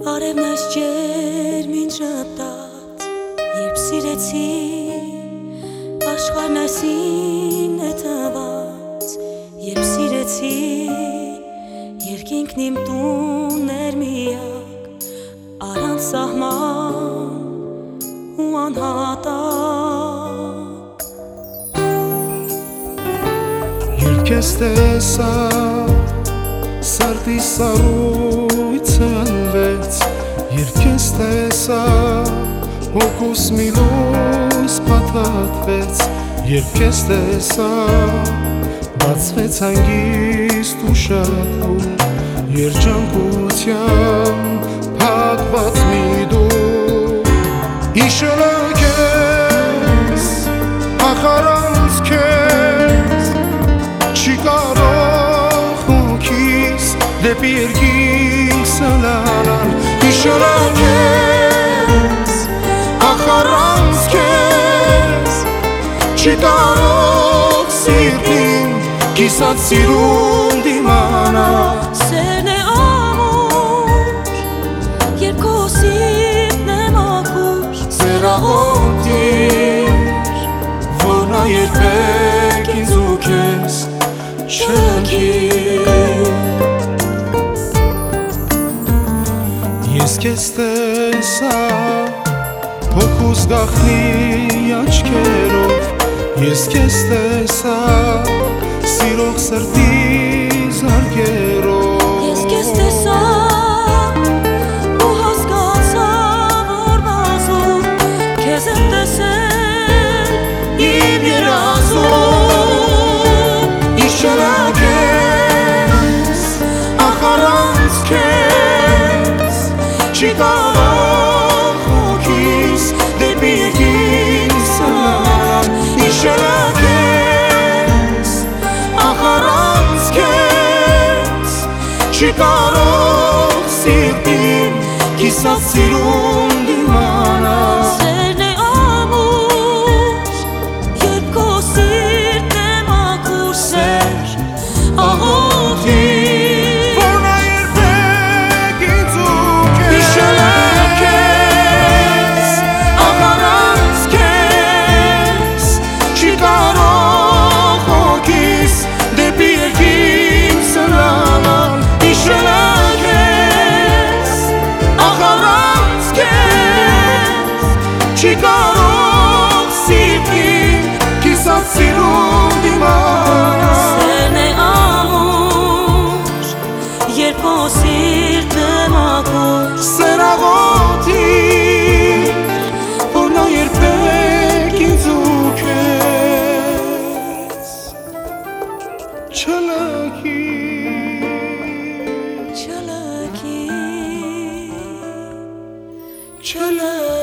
Արևն այս ջերմին ժպտաց, երբ սիրեցի, աշխարհն այսին է տված, երբ սիրեցի, երկինքն իմ տունն էր միակ, առանց սահման ու անհատակ։ Երբ ես տեսա սրտի սառույցը տեսա հոգուս մի լույս պատատվեց Երբ ես տեսա բացվեց հանգիստ ու շատուր Երջանկության փակված մի դուր Իշելը քեզ ախարանց քեզ Չի կարող հոգիս դեպի երկինք սլանալ Իշելը քեզ Չի կարող սիրտին կիսած սիրուն դիմանալ Սերն է ամուր, երբ քո սիրտն է մաքուր, Սերաղոտիր, որ նա երբեք ինձ ու քեզ չլքի Ես քեզ տեսա հոգուս գախնի աչքերով Ես քեզ տեսա սիրող սրտի զարգերով ես քեզ տեսա ու հասկացա, որ բազում քեզ եմ տեսել Իմ երազում իշելա քեզ ախարանց քեզ չի կարող չի կարող սիրտին կիսած սիրուն Չի կարող սիրտին Կիսած սիրուն դիմանալ Սերն է ամուր, երբ քո սիրտն է մաքուր Սերաղոթի Որ նա երբեք ինձ ու քեզ Չլքի Չլքի Չլքի